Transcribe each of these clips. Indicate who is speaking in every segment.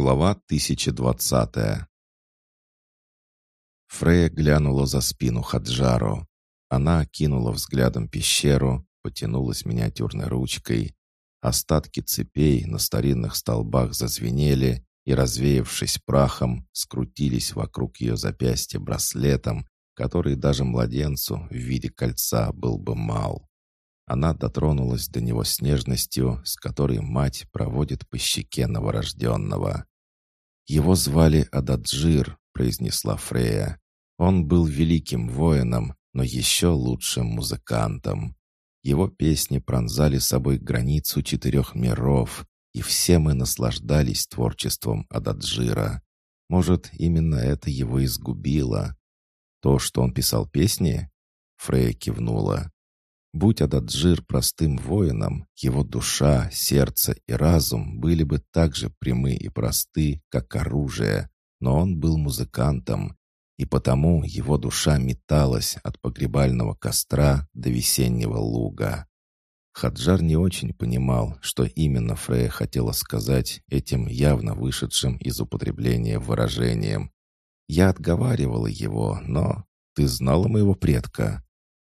Speaker 1: Глава 1020 Фрея глянула за спину Хаджару. Она кинула взглядом пещеру, потянулась миниатюрной ручкой. Остатки цепей на старинных столбах зазвенели и, развеявшись прахом, скрутились вокруг ее запястья браслетом, который даже младенцу в виде кольца был бы мал. Она дотронулась до него с нежностью, с которой мать проводит по щеке новорожденного. «Его звали Ададжир», — произнесла Фрея. «Он был великим воином, но еще лучшим музыкантом. Его песни пронзали собой границу четырех миров, и все мы наслаждались творчеством Ададжира. Может, именно это его изгубило. То, что он писал песни?» Фрея кивнула. Будь Ададжир простым воином, его душа, сердце и разум были бы так же прямы и просты, как оружие, но он был музыкантом, и потому его душа металась от погребального костра до весеннего луга. Хаджар не очень понимал, что именно Фрея хотела сказать этим явно вышедшим из употребления выражением. «Я отговаривала его, но ты знала моего предка?»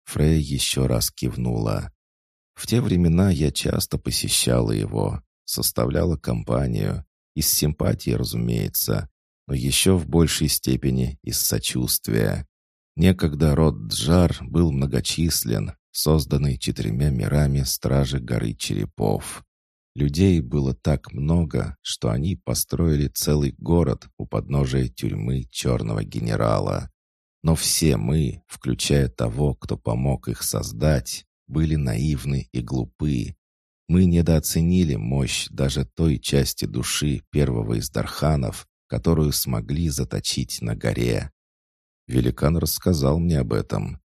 Speaker 1: Фрей еще раз кивнула. В те времена я часто посещала его, составляла компанию, из симпатии, разумеется, но еще в большей степени из сочувствия. Некогда род Джар был многочислен, созданный четырьмя мирами стражи горы черепов. Людей было так много, что они построили целый город у подножия тюрьмы черного генерала. Но все мы, включая того, кто помог их создать, были наивны и глупы. Мы недооценили мощь даже той части души первого из Дарханов, которую смогли заточить на горе. Великан рассказал мне об этом.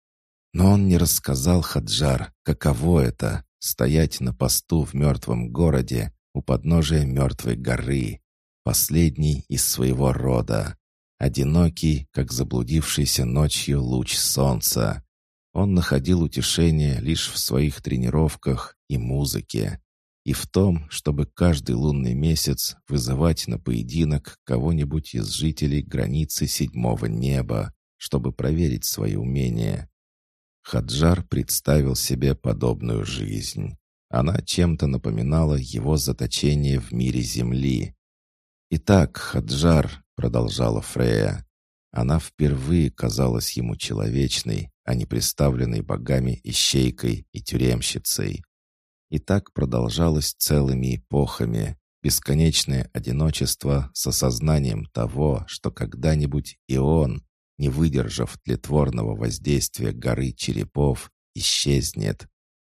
Speaker 1: Но он не рассказал Хаджар, каково это — стоять на посту в мертвом городе у подножия мертвой горы, последний из своего рода. Одинокий, как заблудившийся ночью луч солнца. Он находил утешение лишь в своих тренировках и музыке. И в том, чтобы каждый лунный месяц вызывать на поединок кого-нибудь из жителей границы седьмого неба, чтобы проверить свои умения. Хаджар представил себе подобную жизнь. Она чем-то напоминала его заточение в мире Земли. «Итак, Хаджар, продолжала Фрея. Она впервые казалась ему человечной, а не представленной богами ищейкой и тюремщицей. И так продолжалось целыми эпохами, бесконечное одиночество с осознанием того, что когда-нибудь и он, не выдержав тлетворного воздействия горы черепов, исчезнет,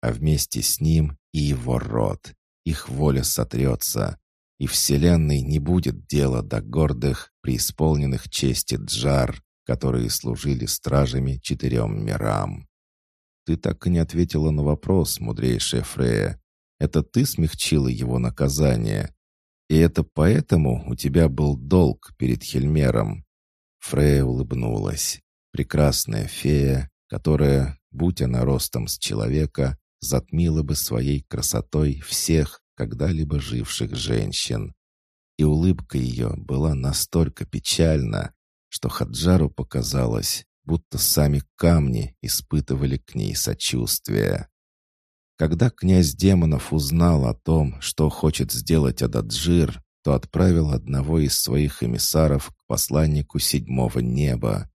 Speaker 1: а вместе с ним и его род, их воля сотрется, и Вселенной не будет дела до гордых, преисполненных чести джар, которые служили стражами четырем мирам. Ты так и не ответила на вопрос, мудрейшая Фрея. Это ты смягчила его наказание. И это поэтому у тебя был долг перед Хельмером. Фрея улыбнулась. Прекрасная фея, которая, будь она ростом с человека, затмила бы своей красотой всех, когда-либо живших женщин. И улыбка ее была настолько печальна, что Хаджару показалось, будто сами камни испытывали к ней сочувствие. Когда князь демонов узнал о том, что хочет сделать Ададжир, то отправил одного из своих эмиссаров к посланнику седьмого неба.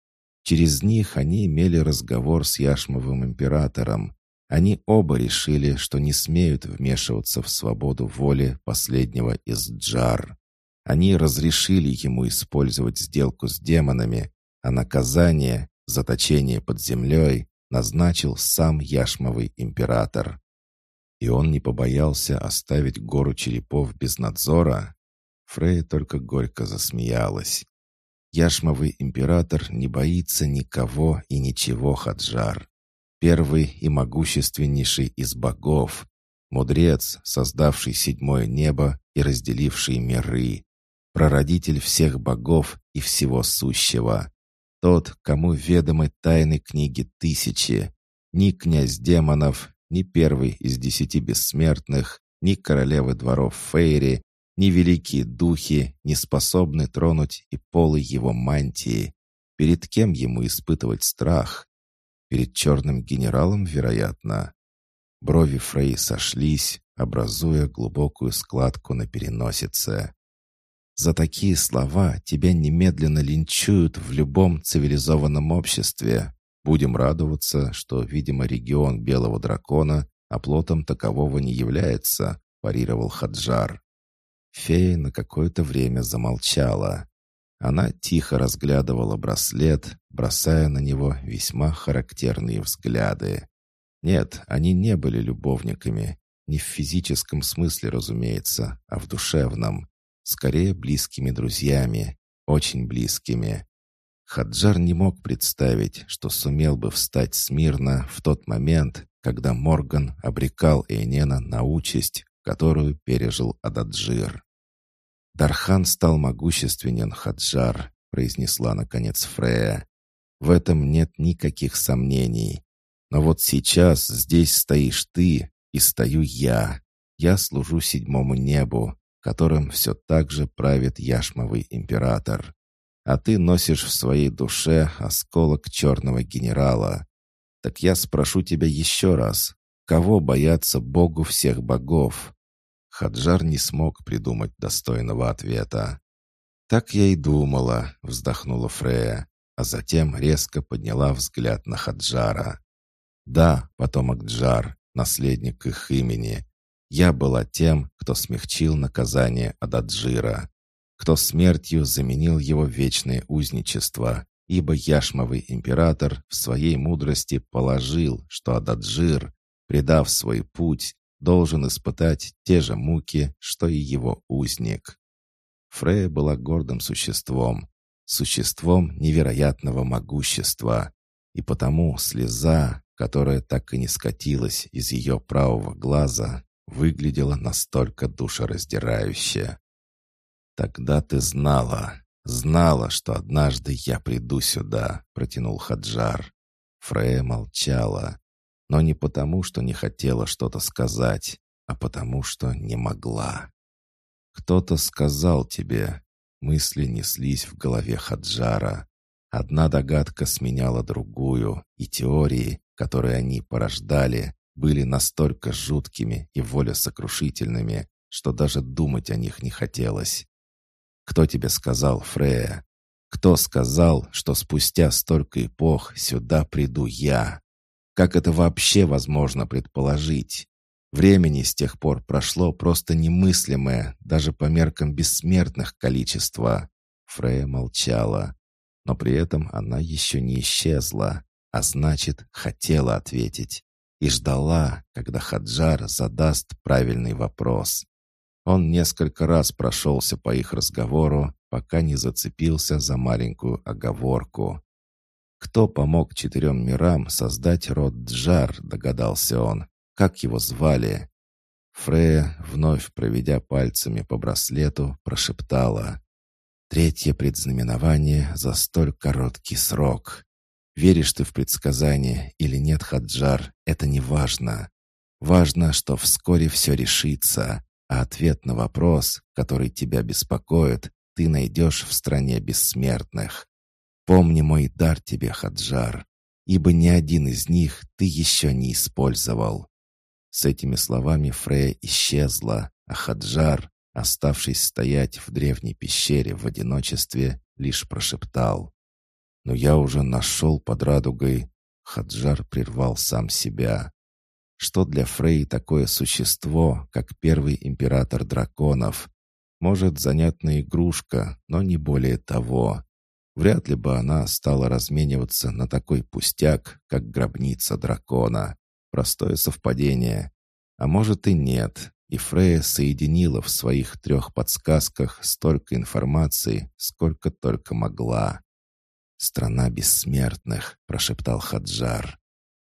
Speaker 1: Через них они имели разговор с Яшмовым императором, они оба решили, что не смеют вмешиваться в свободу воли последнего из Джар. Они разрешили ему использовать сделку с демонами, а наказание, заточение под землей, назначил сам Яшмовый император. И он не побоялся оставить гору черепов без надзора. Фрей только горько засмеялась. Яшмовый император не боится никого и ничего, Хаджар первый и могущественнейший из богов, мудрец, создавший седьмое небо и разделивший миры, прародитель всех богов и всего сущего, тот, кому ведомы тайны книги тысячи, ни князь демонов, ни первый из десяти бессмертных, ни королевы дворов Фейри, Ни великие духи не способны тронуть и полы его мантии. Перед кем ему испытывать страх? Перед черным генералом, вероятно. Брови Фрей сошлись, образуя глубокую складку на переносице. За такие слова тебя немедленно линчуют в любом цивилизованном обществе. Будем радоваться, что, видимо, регион Белого Дракона оплотом такового не является, парировал Хаджар. Фея на какое-то время замолчала. Она тихо разглядывала браслет, бросая на него весьма характерные взгляды. Нет, они не были любовниками. Не в физическом смысле, разумеется, а в душевном. Скорее, близкими друзьями. Очень близкими. Хаджар не мог представить, что сумел бы встать смирно в тот момент, когда Морган обрекал Эйнена на участь, которую пережил Ададжир. «Дархан стал могущественен, Хаджар», — произнесла наконец Фрея. «В этом нет никаких сомнений. Но вот сейчас здесь стоишь ты, и стою я. Я служу седьмому небу, которым все так же правит яшмовый император. А ты носишь в своей душе осколок черного генерала. Так я спрошу тебя еще раз, кого боятся богу всех богов? Хаджар не смог придумать достойного ответа. «Так я и думала», — вздохнула Фрея, а затем резко подняла взгляд на Хаджара. «Да, потомок Джар, наследник их имени. Я была тем, кто смягчил наказание Ададжира, кто смертью заменил его вечное узничество, ибо Яшмовый император в своей мудрости положил, что Ададжир, предав свой путь, должен испытать те же муки, что и его узник. Фрея была гордым существом, существом невероятного могущества, и потому слеза, которая так и не скатилась из ее правого глаза, выглядела настолько душераздирающе. «Тогда ты знала, знала, что однажды я приду сюда», — протянул Хаджар. Фрея молчала но не потому, что не хотела что-то сказать, а потому, что не могла. «Кто-то сказал тебе...» Мысли неслись в голове Хаджара. Одна догадка сменяла другую, и теории, которые они порождали, были настолько жуткими и волесокрушительными, что даже думать о них не хотелось. «Кто тебе сказал, Фрея? Кто сказал, что спустя столько эпох сюда приду я?» Как это вообще возможно предположить? Времени с тех пор прошло просто немыслимое, даже по меркам бессмертных количество. Фрея молчала, но при этом она еще не исчезла, а значит, хотела ответить. И ждала, когда Хаджар задаст правильный вопрос. Он несколько раз прошелся по их разговору, пока не зацепился за маленькую оговорку. Кто помог четырем мирам создать род Джар, догадался он. Как его звали? Фрея, вновь проведя пальцами по браслету, прошептала. «Третье предзнаменование за столь короткий срок. Веришь ты в предсказание или нет, Хаджар, это не важно. Важно, что вскоре все решится, а ответ на вопрос, который тебя беспокоит, ты найдешь в стране бессмертных. Помни мой дар тебе, Хаджар, ибо ни один из них ты еще не использовал». С этими словами Фрея исчезла, а Хаджар, оставшись стоять в древней пещере в одиночестве, лишь прошептал. «Но я уже нашел под радугой...» Хаджар прервал сам себя. Что для Фрей такое существо, как первый император драконов? Может, занятная игрушка, но не более того. Вряд ли бы она стала размениваться на такой пустяк, как гробница дракона. Простое совпадение. А может и нет, и Фрея соединила в своих трех подсказках столько информации, сколько только могла. «Страна бессмертных», — прошептал Хаджар.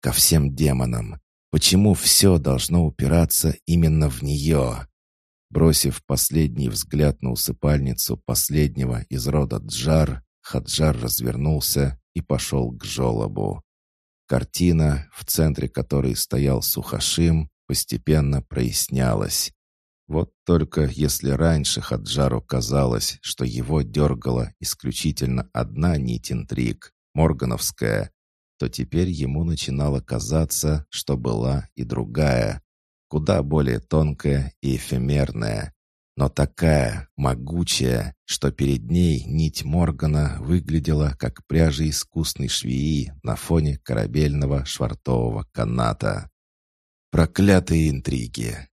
Speaker 1: «Ко всем демонам! Почему все должно упираться именно в нее?» Бросив последний взгляд на усыпальницу последнего из рода Джар, Хаджар развернулся и пошел к жолобу. Картина, в центре которой стоял Сухашим, постепенно прояснялась. Вот только если раньше Хаджару казалось, что его дергала исключительно одна нить интриг, Моргановская, то теперь ему начинало казаться, что была и другая, куда более тонкая и эфемерная, но такая, могучая, что перед ней нить Моргана выглядела как пряжа искусной швеи на фоне корабельного швартового каната. Проклятые интриги!